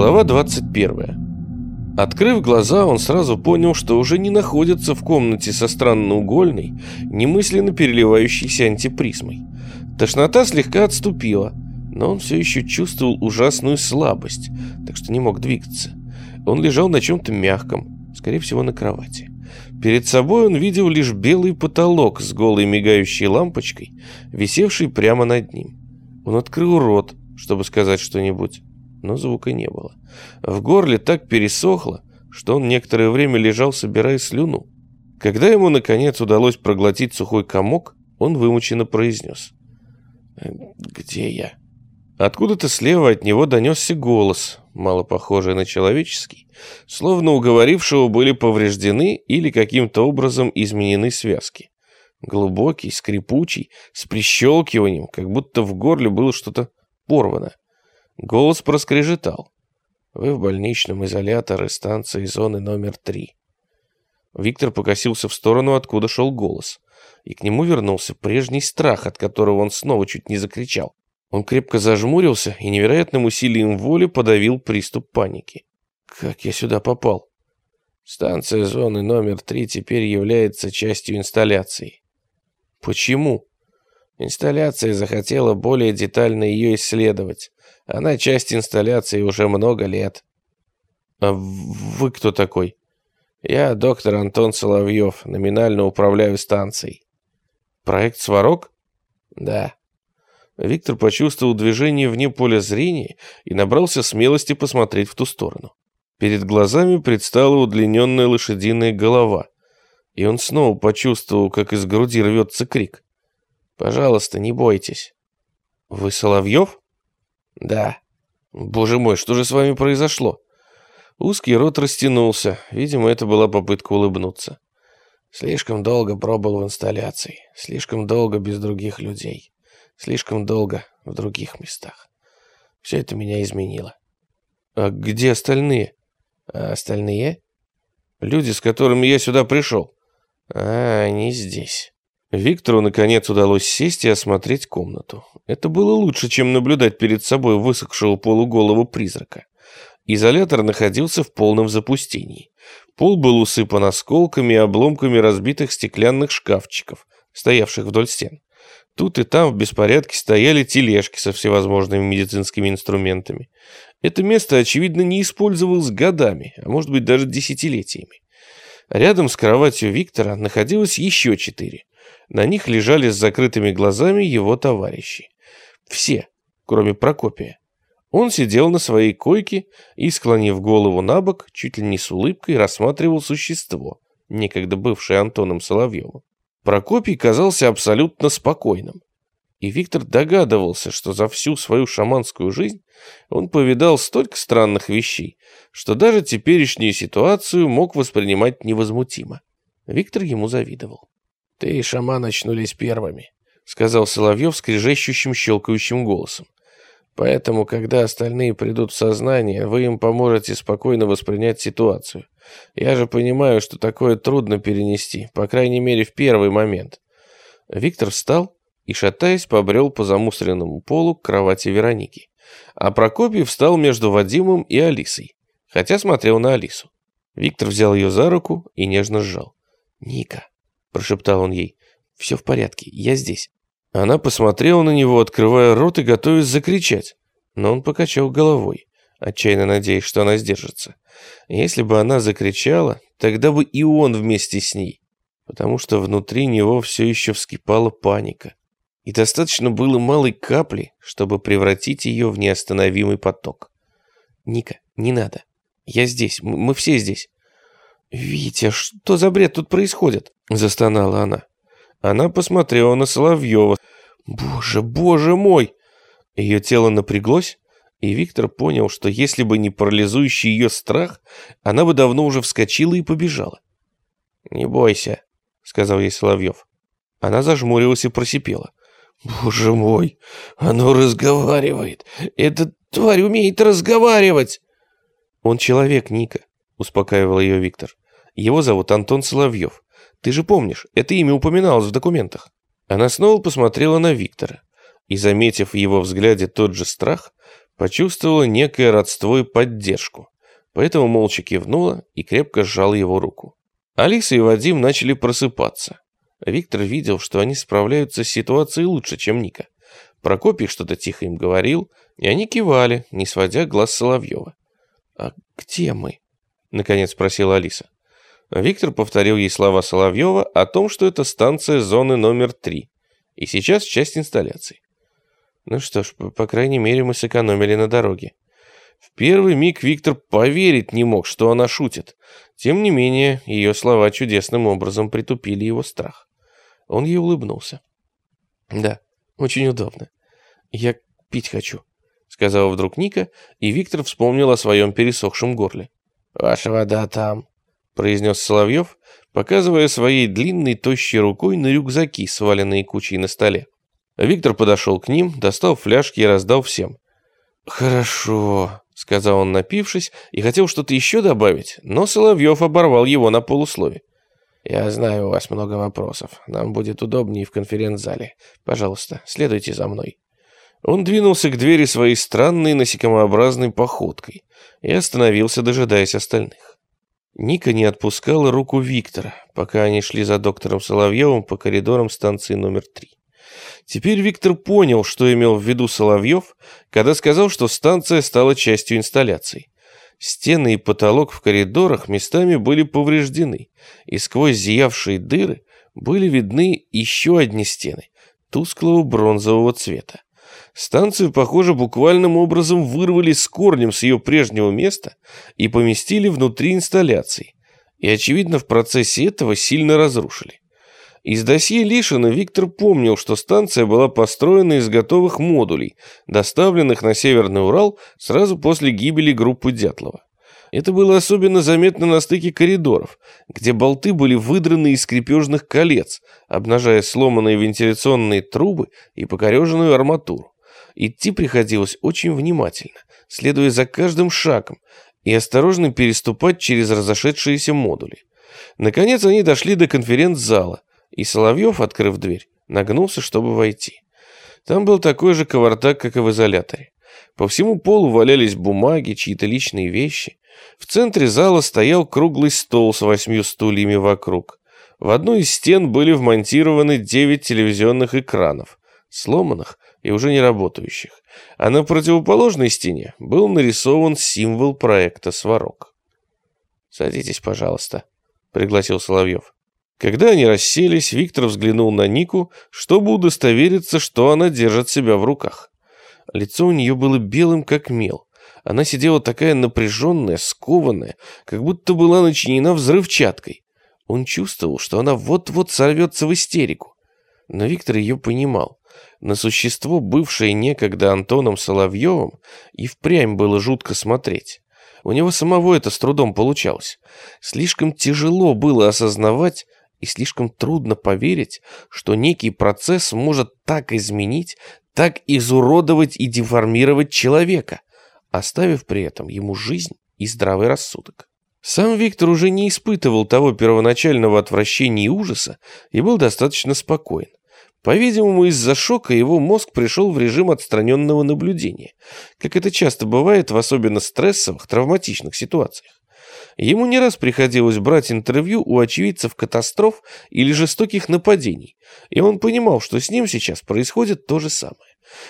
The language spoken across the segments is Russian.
Глава 21. Открыв глаза, он сразу понял, что уже не находится в комнате со странноугольной, немысленно переливающейся антипризмой. Тошнота слегка отступила, но он все еще чувствовал ужасную слабость, так что не мог двигаться. Он лежал на чем-то мягком, скорее всего, на кровати. Перед собой он видел лишь белый потолок с голой мигающей лампочкой, висевшей прямо над ним. Он открыл рот, чтобы сказать что-нибудь но звука не было. В горле так пересохло, что он некоторое время лежал, собирая слюну. Когда ему, наконец, удалось проглотить сухой комок, он вымученно произнес. «Где я?» Откуда-то слева от него донесся голос, мало похожий на человеческий, словно у говорившего были повреждены или каким-то образом изменены связки. Глубокий, скрипучий, с прищелкиванием, как будто в горле было что-то порвано. Голос проскрежетал. Вы в больничном изоляторе станции зоны номер три. Виктор покосился в сторону, откуда шел голос. И к нему вернулся прежний страх, от которого он снова чуть не закричал. Он крепко зажмурился и невероятным усилием воли подавил приступ паники. Как я сюда попал? Станция зоны номер три теперь является частью инсталляции. Почему? Инсталляция захотела более детально ее исследовать. Она часть инсталляции уже много лет. А вы кто такой? Я доктор Антон Соловьев, номинально управляю станцией. Проект «Сварог»? Да. Виктор почувствовал движение вне поля зрения и набрался смелости посмотреть в ту сторону. Перед глазами предстала удлиненная лошадиная голова, и он снова почувствовал, как из груди рвется крик. «Пожалуйста, не бойтесь». «Вы Соловьев?» «Да». «Боже мой, что же с вами произошло?» Узкий рот растянулся. Видимо, это была попытка улыбнуться. Слишком долго пробыл в инсталляции. Слишком долго без других людей. Слишком долго в других местах. Все это меня изменило. А где остальные? А остальные? Люди, с которыми я сюда пришел. А, они здесь. Виктору, наконец, удалось сесть и осмотреть комнату. Это было лучше, чем наблюдать перед собой высохшего полуголого призрака. Изолятор находился в полном запустении. Пол был усыпан осколками и обломками разбитых стеклянных шкафчиков, стоявших вдоль стен. Тут и там в беспорядке стояли тележки со всевозможными медицинскими инструментами. Это место, очевидно, не использовалось годами, а может быть даже десятилетиями. Рядом с кроватью Виктора находилось еще четыре. На них лежали с закрытыми глазами его товарищи. Все, кроме Прокопия. Он сидел на своей койке и, склонив голову на бок, чуть ли не с улыбкой рассматривал существо, некогда бывшее Антоном Соловьевым. Прокопий казался абсолютно спокойным. И Виктор догадывался, что за всю свою шаманскую жизнь он повидал столько странных вещей, что даже теперешнюю ситуацию мог воспринимать невозмутимо. Виктор ему завидовал. «Ты и шаман очнулись первыми», — сказал Соловьев скрежещущим щелкающим голосом. «Поэтому, когда остальные придут в сознание, вы им поможете спокойно воспринять ситуацию. Я же понимаю, что такое трудно перенести, по крайней мере, в первый момент». Виктор встал и, шатаясь, побрел по замусоренному полу к кровати Вероники. А Прокопий встал между Вадимом и Алисой, хотя смотрел на Алису. Виктор взял ее за руку и нежно сжал. «Ника, — прошептал он ей. «Все в порядке, я здесь». Она посмотрела на него, открывая рот и готовясь закричать. Но он покачал головой, отчаянно надеясь, что она сдержится. Если бы она закричала, тогда бы и он вместе с ней, потому что внутри него все еще вскипала паника. И достаточно было малой капли, чтобы превратить ее в неостановимый поток. «Ника, не надо. Я здесь, мы все здесь. «Витя, что за бред тут происходит?» – застонала она. Она посмотрела на Соловьева. «Боже, боже мой!» Ее тело напряглось, и Виктор понял, что если бы не парализующий ее страх, она бы давно уже вскочила и побежала. «Не бойся», — сказал ей Соловьев. Она зажмурилась и просипела. «Боже мой, оно разговаривает! Эта тварь умеет разговаривать!» «Он человек, Ника», — успокаивал ее Виктор. Его зовут Антон Соловьев. Ты же помнишь, это имя упоминалось в документах. Она снова посмотрела на Виктора и, заметив в его взгляде тот же страх, почувствовала некое родство и поддержку, поэтому молча кивнула и крепко сжала его руку. Алиса и Вадим начали просыпаться. Виктор видел, что они справляются с ситуацией лучше, чем Ника. Прокопий что-то тихо им говорил, и они кивали, не сводя глаз Соловьева. «А где мы?» — наконец спросила Алиса. Виктор повторил ей слова Соловьева о том, что это станция зоны номер три, и сейчас часть инсталляции. Ну что ж, по крайней мере, мы сэкономили на дороге. В первый миг Виктор поверить не мог, что она шутит. Тем не менее, ее слова чудесным образом притупили его страх. Он ей улыбнулся. «Да, очень удобно. Я пить хочу», — сказала вдруг Ника, и Виктор вспомнил о своем пересохшем горле. «Ваша вода там», — произнес Соловьев, показывая своей длинной тощей рукой на рюкзаки, сваленные кучей на столе. Виктор подошел к ним, достал фляжки и раздал всем. «Хорошо», — сказал он, напившись, и хотел что-то еще добавить, но Соловьев оборвал его на полуслове. «Я знаю, у вас много вопросов. Нам будет удобнее в конференц-зале. Пожалуйста, следуйте за мной». Он двинулся к двери своей странной насекомообразной походкой и остановился, дожидаясь остальных. Ника не отпускала руку Виктора, пока они шли за доктором Соловьевым по коридорам станции номер три. Теперь Виктор понял, что имел в виду Соловьев, когда сказал, что станция стала частью инсталляции. Стены и потолок в коридорах местами были повреждены, и сквозь зиявшие дыры были видны еще одни стены, тусклого бронзового цвета. Станцию, похоже, буквальным образом вырвали с корнем с ее прежнего места и поместили внутри инсталляции. И, очевидно, в процессе этого сильно разрушили. Из досье Лишина Виктор помнил, что станция была построена из готовых модулей, доставленных на Северный Урал сразу после гибели группы Дятлова. Это было особенно заметно на стыке коридоров, где болты были выдраны из крепежных колец, обнажая сломанные вентиляционные трубы и покореженную арматуру. Идти приходилось очень внимательно, следуя за каждым шагом, и осторожно переступать через разошедшиеся модули. Наконец они дошли до конференц-зала, и Соловьев, открыв дверь, нагнулся, чтобы войти. Там был такой же кавардак, как и в изоляторе. По всему полу валялись бумаги, чьи-то личные вещи. В центре зала стоял круглый стол с восьмью стульями вокруг. В одну из стен были вмонтированы девять телевизионных экранов, сломанных и уже не работающих. А на противоположной стене был нарисован символ проекта «Сварог». «Садитесь, пожалуйста», — пригласил Соловьев. Когда они расселись, Виктор взглянул на Нику, чтобы удостовериться, что она держит себя в руках. Лицо у нее было белым, как мел. Она сидела такая напряженная, скованная, как будто была начинена взрывчаткой. Он чувствовал, что она вот-вот сорвется в истерику. Но Виктор ее понимал. На существо, бывшее некогда Антоном Соловьевым, и впрямь было жутко смотреть. У него самого это с трудом получалось. Слишком тяжело было осознавать, и слишком трудно поверить, что некий процесс может так изменить, так изуродовать и деформировать человека, оставив при этом ему жизнь и здравый рассудок. Сам Виктор уже не испытывал того первоначального отвращения и ужаса и был достаточно спокоен. По-видимому, из-за шока его мозг пришел в режим отстраненного наблюдения, как это часто бывает в особенно стрессовых, травматичных ситуациях. Ему не раз приходилось брать интервью у очевидцев катастроф или жестоких нападений, и он понимал, что с ним сейчас происходит то же самое.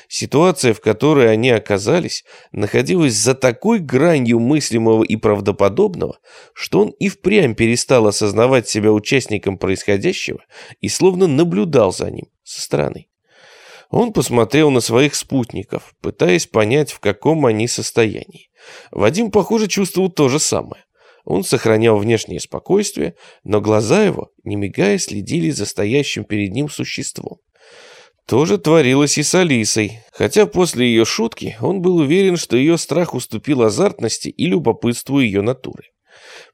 Ситуация, в которой они оказались, находилась за такой гранью мыслимого и правдоподобного, что он и впрямь перестал осознавать себя участником происходящего и словно наблюдал за ним со стороны. Он посмотрел на своих спутников, пытаясь понять, в каком они состоянии. Вадим, похоже, чувствовал то же самое. Он сохранял внешнее спокойствие, но глаза его, не мигая, следили за стоящим перед ним существом. То же творилось и с Алисой, хотя после ее шутки он был уверен, что ее страх уступил азартности и любопытству ее натуры.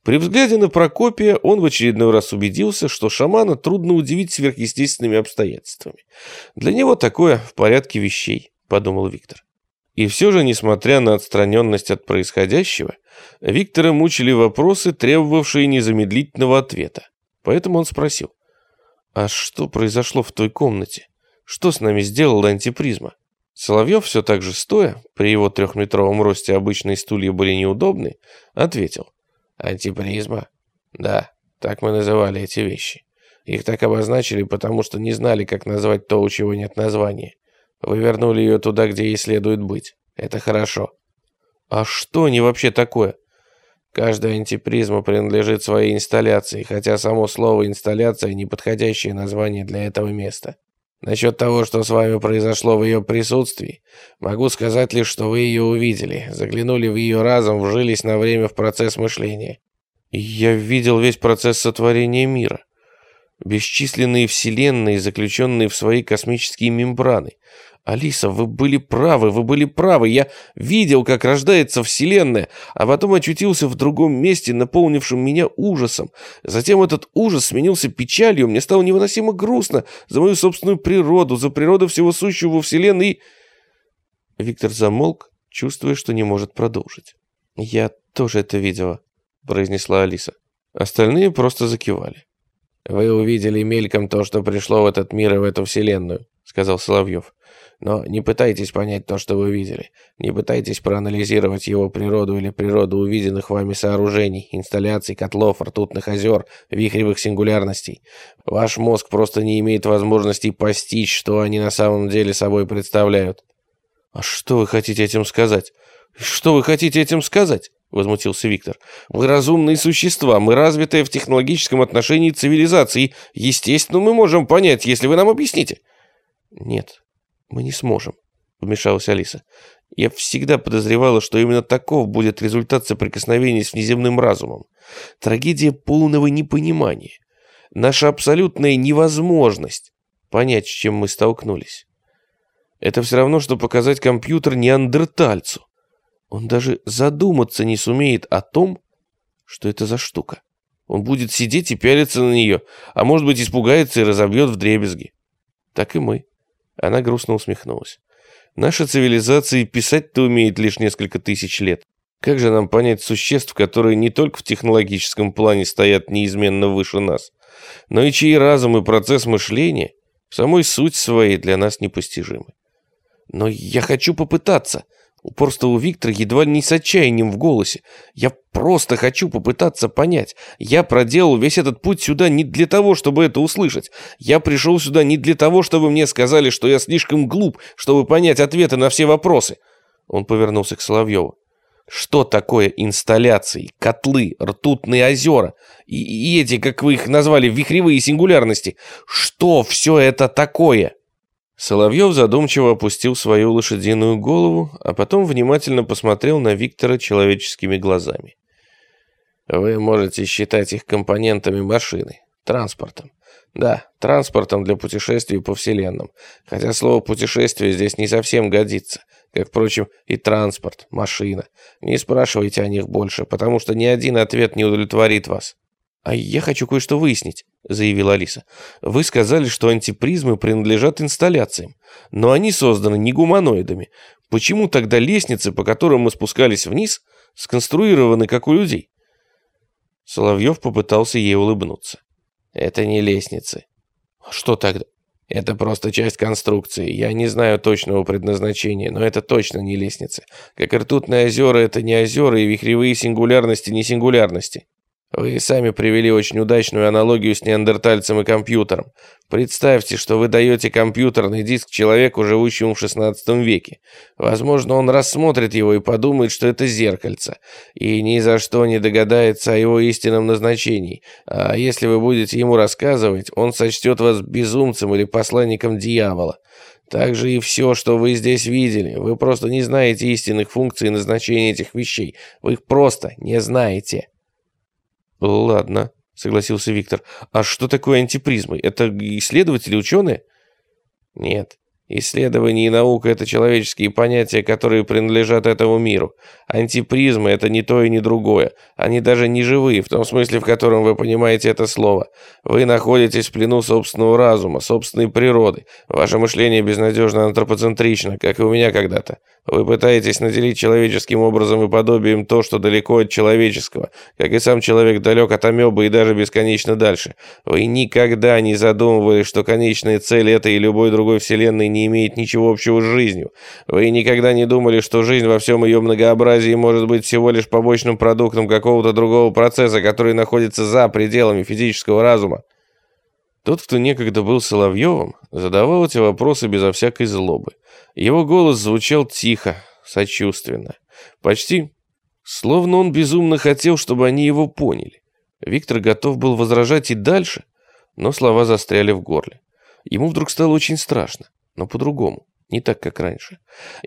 При взгляде на Прокопия он в очередной раз убедился, что шамана трудно удивить сверхъестественными обстоятельствами. Для него такое в порядке вещей, подумал Виктор. И все же, несмотря на отстраненность от происходящего, Виктора мучили вопросы, требовавшие незамедлительного ответа. Поэтому он спросил, «А что произошло в той комнате? Что с нами сделала антипризма?» Соловьев все так же стоя, при его трехметровом росте обычные стулья были неудобны, ответил. Антипризма? Да, так мы называли эти вещи. Их так обозначили, потому что не знали, как назвать то, у чего нет названия. Вы вернули ее туда, где ей следует быть. Это хорошо. А что они вообще такое? Каждая антипризма принадлежит своей инсталляции, хотя само слово «инсталляция» — неподходящее название для этого места. Насчет того, что с вами произошло в ее присутствии, могу сказать лишь, что вы ее увидели, заглянули в ее разум, вжились на время в процесс мышления. Я видел весь процесс сотворения мира. Бесчисленные вселенные, заключенные в свои космические мембраны. Алиса, вы были правы, вы были правы. Я видел, как рождается Вселенная, а потом очутился в другом месте, наполнившем меня ужасом. Затем этот ужас сменился печалью, мне стало невыносимо грустно за мою собственную природу, за природу всего сущего во Вселенной. Виктор замолк, чувствуя, что не может продолжить. «Я тоже это видела», — произнесла Алиса. Остальные просто закивали. «Вы увидели мельком то, что пришло в этот мир и в эту Вселенную», — сказал Соловьев. Но не пытайтесь понять то, что вы видели. Не пытайтесь проанализировать его природу или природу увиденных вами сооружений, инсталляций, котлов, ртутных озер, вихревых сингулярностей. Ваш мозг просто не имеет возможности постичь, что они на самом деле собой представляют. «А что вы хотите этим сказать? Что вы хотите этим сказать?» — возмутился Виктор. «Мы разумные существа, мы развитые в технологическом отношении цивилизации. Естественно, мы можем понять, если вы нам объясните». «Нет, «Мы не сможем», — вмешалась Алиса. «Я всегда подозревала, что именно таков будет результат соприкосновения с внеземным разумом. Трагедия полного непонимания. Наша абсолютная невозможность понять, с чем мы столкнулись. Это все равно, что показать компьютер неандертальцу. Он даже задуматься не сумеет о том, что это за штука. Он будет сидеть и пялиться на нее, а может быть испугается и разобьет в дребезги. Так и мы. Она грустно усмехнулась. Наша цивилизация писать-то умеет лишь несколько тысяч лет. Как же нам понять существ, которые не только в технологическом плане стоят неизменно выше нас, но и чьи разум и процесс мышления в самой суть своей для нас непостижимы? Но я хочу попытаться, Упорство у Виктора едва не с отчаянием в голосе. «Я просто хочу попытаться понять. Я проделал весь этот путь сюда не для того, чтобы это услышать. Я пришел сюда не для того, чтобы мне сказали, что я слишком глуп, чтобы понять ответы на все вопросы». Он повернулся к Соловьеву. Что такое инсталляции, котлы, ртутные озера и, и эти, как вы их назвали, вихревые сингулярности? Что все это такое? Соловьев задумчиво опустил свою лошадиную голову, а потом внимательно посмотрел на Виктора человеческими глазами. «Вы можете считать их компонентами машины, транспортом. Да, транспортом для путешествий по Вселенным, хотя слово «путешествие» здесь не совсем годится, как, впрочем, и транспорт, машина. Не спрашивайте о них больше, потому что ни один ответ не удовлетворит вас». «А я хочу кое-что выяснить», — заявила Алиса. «Вы сказали, что антипризмы принадлежат инсталляциям, но они созданы не гуманоидами. Почему тогда лестницы, по которым мы спускались вниз, сконструированы как у людей?» Соловьев попытался ей улыбнуться. «Это не лестницы». «А «Что тогда?» Это просто часть конструкции. Я не знаю точного предназначения, но это точно не лестницы. Как ртутные озера — это не озера, и вихревые сингулярности — не сингулярности. Вы сами привели очень удачную аналогию с неандертальцем и компьютером. Представьте, что вы даете компьютерный диск человеку, живущему в 16 веке. Возможно, он рассмотрит его и подумает, что это зеркальце, и ни за что не догадается о его истинном назначении. А если вы будете ему рассказывать, он сочтет вас безумцем или посланником дьявола. Так же и все, что вы здесь видели. Вы просто не знаете истинных функций и назначения этих вещей. Вы их просто не знаете. «Ладно», — согласился Виктор. «А что такое антипризмы? Это исследователи, ученые?» «Нет, Исследование и наука — это человеческие понятия, которые принадлежат этому миру. Антипризмы — это не то и не другое. Они даже не живые, в том смысле, в котором вы понимаете это слово. Вы находитесь в плену собственного разума, собственной природы. Ваше мышление безнадежно антропоцентрично, как и у меня когда-то. Вы пытаетесь наделить человеческим образом и подобием то, что далеко от человеческого, как и сам человек далек от амебы и даже бесконечно дальше. Вы никогда не задумывались, что конечная цель этой и любой другой вселенной не имеет ничего общего с жизнью. Вы никогда не думали, что жизнь во всем ее многообразии может быть всего лишь побочным продуктом какого-то другого процесса, который находится за пределами физического разума. Тот, кто некогда был Соловьевым, задавал эти вопросы безо всякой злобы. Его голос звучал тихо, сочувственно. Почти словно он безумно хотел, чтобы они его поняли. Виктор готов был возражать и дальше, но слова застряли в горле. Ему вдруг стало очень страшно, но по-другому, не так, как раньше.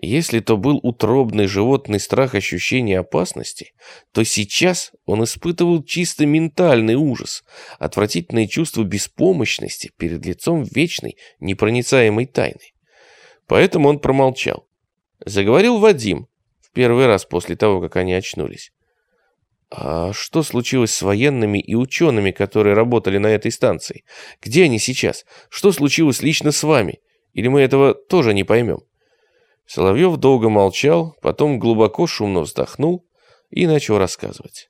Если то был утробный животный страх ощущения опасности, то сейчас он испытывал чисто ментальный ужас, отвратительное чувство беспомощности перед лицом вечной, непроницаемой тайны. Поэтому он промолчал. Заговорил Вадим, в первый раз после того, как они очнулись. А что случилось с военными и учеными, которые работали на этой станции? Где они сейчас? Что случилось лично с вами? Или мы этого тоже не поймем? Соловьев долго молчал, потом глубоко шумно вздохнул и начал рассказывать.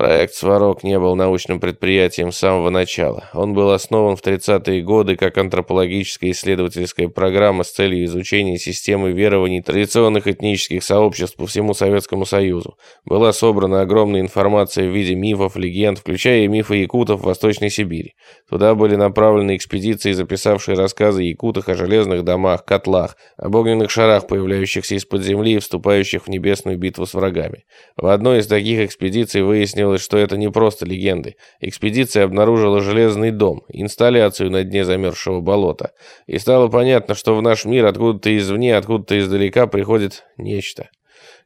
Проект «Сварог» не был научным предприятием с самого начала. Он был основан в 30-е годы как антропологическая исследовательская программа с целью изучения системы верований традиционных этнических сообществ по всему Советскому Союзу. Была собрана огромная информация в виде мифов, легенд, включая мифы якутов в Восточной Сибири. Туда были направлены экспедиции, записавшие рассказы якутах о железных домах, котлах, об огненных шарах, появляющихся из-под земли и вступающих в небесную битву с врагами. В одной из таких экспедиций выяснилось, выяснилось, что это не просто легенды. Экспедиция обнаружила железный дом, инсталляцию на дне замерзшего болота. И стало понятно, что в наш мир откуда-то извне, откуда-то издалека приходит нечто.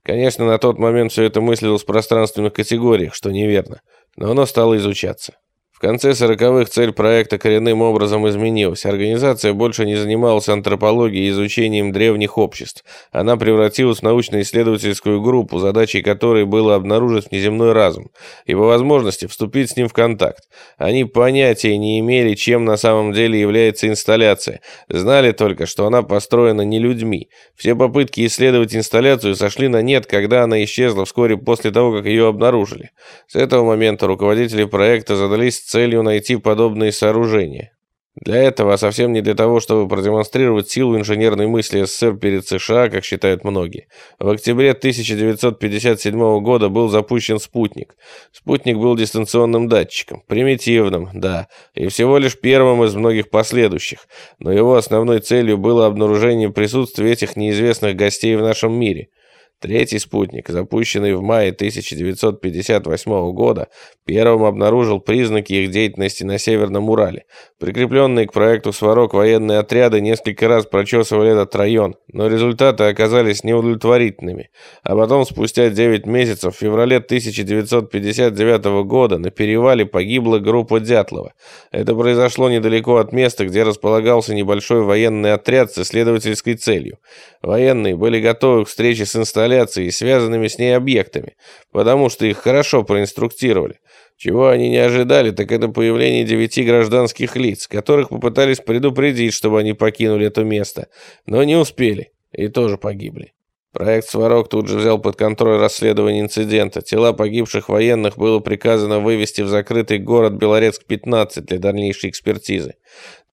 Конечно, на тот момент все это мыслилось в пространственных категориях, что неверно, но оно стало изучаться конце 40-х цель проекта коренным образом изменилась. Организация больше не занималась антропологией и изучением древних обществ. Она превратилась в научно-исследовательскую группу, задачей которой было обнаружить внеземной разум и по возможности вступить с ним в контакт. Они понятия не имели, чем на самом деле является инсталляция. Знали только, что она построена не людьми. Все попытки исследовать инсталляцию сошли на нет, когда она исчезла вскоре после того, как ее обнаружили. С этого момента руководители проекта задались целью найти подобные сооружения. Для этого, а совсем не для того, чтобы продемонстрировать силу инженерной мысли СССР перед США, как считают многие. В октябре 1957 года был запущен спутник. Спутник был дистанционным датчиком, примитивным, да, и всего лишь первым из многих последующих, но его основной целью было обнаружение присутствия этих неизвестных гостей в нашем мире – Третий спутник, запущенный в мае 1958 года, первым обнаружил признаки их деятельности на Северном Урале. Прикрепленные к проекту «Сварог» военные отряды несколько раз прочесывали этот район, но результаты оказались неудовлетворительными. А потом, спустя 9 месяцев, в феврале 1959 года на перевале погибла группа Дятлова. Это произошло недалеко от места, где располагался небольшой военный отряд с исследовательской целью. Военные были готовы к встрече с инсталляцией и связанными с ней объектами, потому что их хорошо проинструктировали. Чего они не ожидали, так это появление девяти гражданских лиц, которых попытались предупредить, чтобы они покинули это место, но не успели и тоже погибли. Проект «Сварог» тут же взял под контроль расследование инцидента. Тела погибших военных было приказано вывести в закрытый город Белорецк-15 для дальнейшей экспертизы.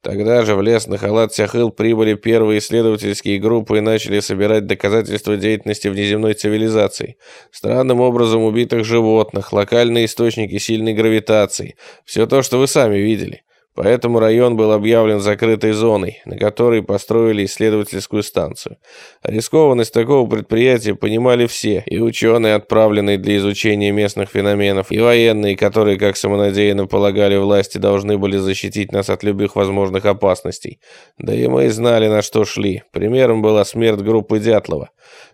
Тогда же в лес на халат Сяхыл прибыли первые исследовательские группы и начали собирать доказательства деятельности внеземной цивилизации. Странным образом убитых животных, локальные источники сильной гравитации. Все то, что вы сами видели. Поэтому район был объявлен закрытой зоной, на которой построили исследовательскую станцию. Рискованность такого предприятия понимали все, и ученые, отправленные для изучения местных феноменов, и военные, которые, как самонадеянно полагали власти, должны были защитить нас от любых возможных опасностей. Да и мы знали, на что шли. Примером была смерть группы Дятлова.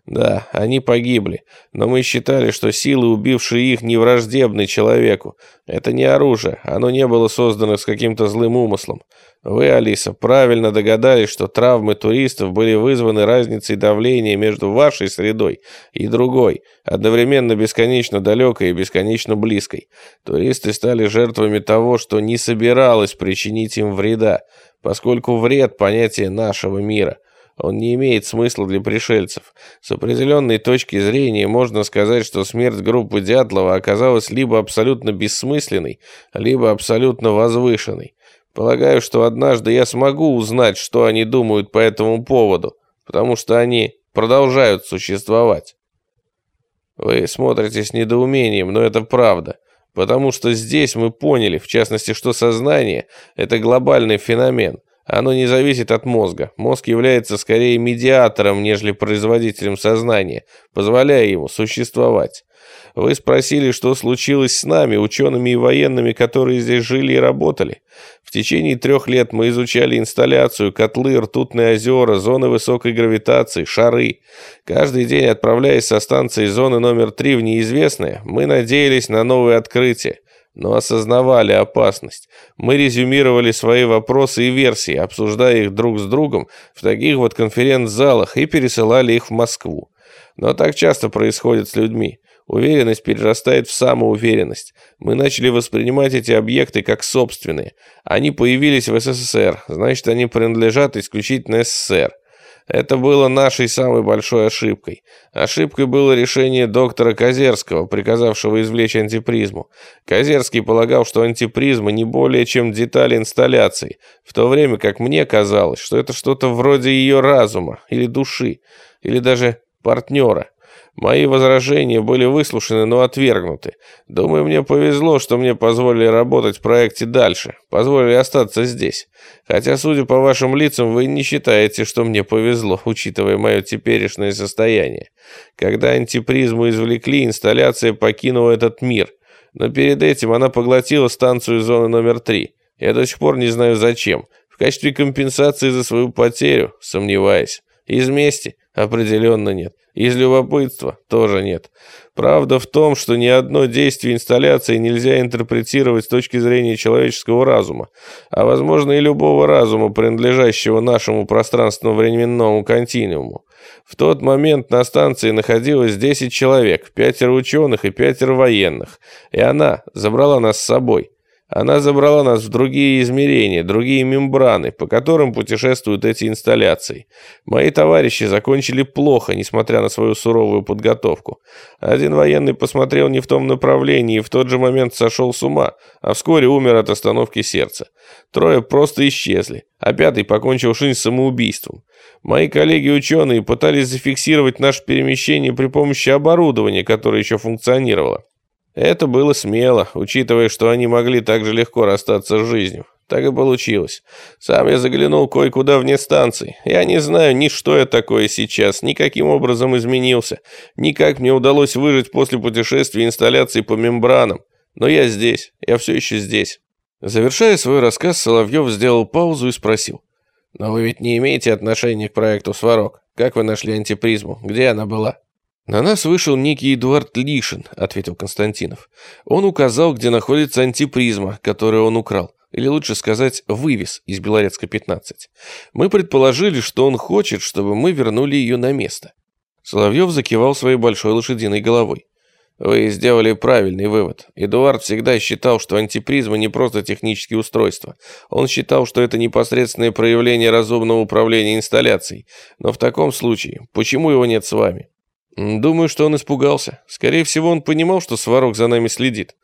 Да, они погибли, но мы считали, что силы, убившие их, не враждебны человеку. Это не оружие, оно не было создано с каким-то злым умыслом. Вы, Алиса, правильно догадались, что травмы туристов были вызваны разницей давления между вашей средой и другой, одновременно бесконечно далекой и бесконечно близкой. Туристы стали жертвами того, что не собиралось причинить им вреда, поскольку вред – понятие нашего мира – он не имеет смысла для пришельцев. С определенной точки зрения можно сказать, что смерть группы Дятлова оказалась либо абсолютно бессмысленной, либо абсолютно возвышенной. Полагаю, что однажды я смогу узнать, что они думают по этому поводу, потому что они продолжают существовать. Вы смотрите с недоумением, но это правда. Потому что здесь мы поняли, в частности, что сознание – это глобальный феномен. Оно не зависит от мозга. Мозг является скорее медиатором, нежели производителем сознания, позволяя ему существовать. Вы спросили, что случилось с нами, учеными и военными, которые здесь жили и работали. В течение трех лет мы изучали инсталляцию, котлы, ртутные озера, зоны высокой гравитации, шары. Каждый день, отправляясь со станции зоны номер три в неизвестное, мы надеялись на новые открытия но осознавали опасность. Мы резюмировали свои вопросы и версии, обсуждая их друг с другом в таких вот конференц-залах и пересылали их в Москву. Но так часто происходит с людьми. Уверенность перерастает в самоуверенность. Мы начали воспринимать эти объекты как собственные. Они появились в СССР, значит, они принадлежат исключительно СССР. Это было нашей самой большой ошибкой. Ошибкой было решение доктора Козерского, приказавшего извлечь антипризму. Козерский полагал, что антипризма не более чем деталь инсталляции, в то время как мне казалось, что это что-то вроде ее разума, или души, или даже партнера. Мои возражения были выслушаны, но отвергнуты. Думаю, мне повезло, что мне позволили работать в проекте дальше, позволили остаться здесь. Хотя, судя по вашим лицам, вы не считаете, что мне повезло, учитывая мое теперешнее состояние. Когда антипризму извлекли, инсталляция покинула этот мир. Но перед этим она поглотила станцию зоны номер три. Я до сих пор не знаю зачем. В качестве компенсации за свою потерю, сомневаюсь. Из мести? Определенно нет. Из любопытства тоже нет. Правда в том, что ни одно действие инсталляции нельзя интерпретировать с точки зрения человеческого разума, а возможно и любого разума, принадлежащего нашему пространственно-временному континууму. В тот момент на станции находилось 10 человек, пятеро ученых и пятеро военных, и она забрала нас с собой. Она забрала нас в другие измерения, другие мембраны, по которым путешествуют эти инсталляции. Мои товарищи закончили плохо, несмотря на свою суровую подготовку. Один военный посмотрел не в том направлении и в тот же момент сошел с ума, а вскоре умер от остановки сердца. Трое просто исчезли, а пятый покончил жизнь самоубийством. Мои коллеги-ученые пытались зафиксировать наше перемещение при помощи оборудования, которое еще функционировало. Это было смело, учитывая, что они могли так же легко расстаться с жизнью. Так и получилось. Сам я заглянул кое-куда вне станции. Я не знаю ни что я такое сейчас, ни каким образом изменился, ни как мне удалось выжить после путешествия инсталляции по мембранам. Но я здесь, я все еще здесь. Завершая свой рассказ, Соловьев сделал паузу и спросил. «Но вы ведь не имеете отношения к проекту «Сварог»? Как вы нашли антипризму? Где она была?» «На нас вышел некий Эдуард Лишин», — ответил Константинов. «Он указал, где находится антипризма, которую он украл. Или лучше сказать, вывез из Белорецка 15. Мы предположили, что он хочет, чтобы мы вернули ее на место». Соловьев закивал своей большой лошадиной головой. Вы сделали правильный вывод. Эдуард всегда считал, что антипризма не просто технические устройства. Он считал, что это непосредственное проявление разумного управления инсталляцией. Но в таком случае, почему его нет с вами? Думаю, что он испугался. Скорее всего, он понимал, что Сварог за нами следит.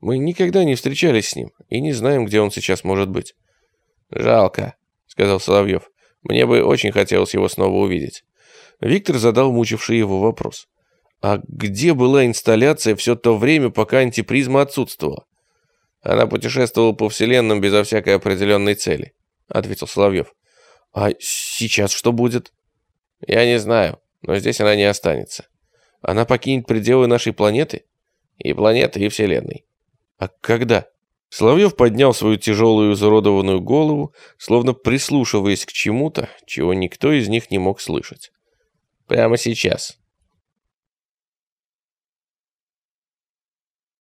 Мы никогда не встречались с ним и не знаем, где он сейчас может быть. Жалко, сказал Соловьев. Мне бы очень хотелось его снова увидеть. Виктор задал мучивший его вопрос. А где была инсталляция все то время, пока антипризма отсутствовала? Она путешествовала по вселенным безо всякой определенной цели, ответил Соловьев. А сейчас что будет? Я не знаю. Но здесь она не останется. Она покинет пределы нашей планеты? И планеты, и Вселенной. А когда? Соловьев поднял свою тяжелую изуродованную голову, словно прислушиваясь к чему-то, чего никто из них не мог слышать. Прямо сейчас.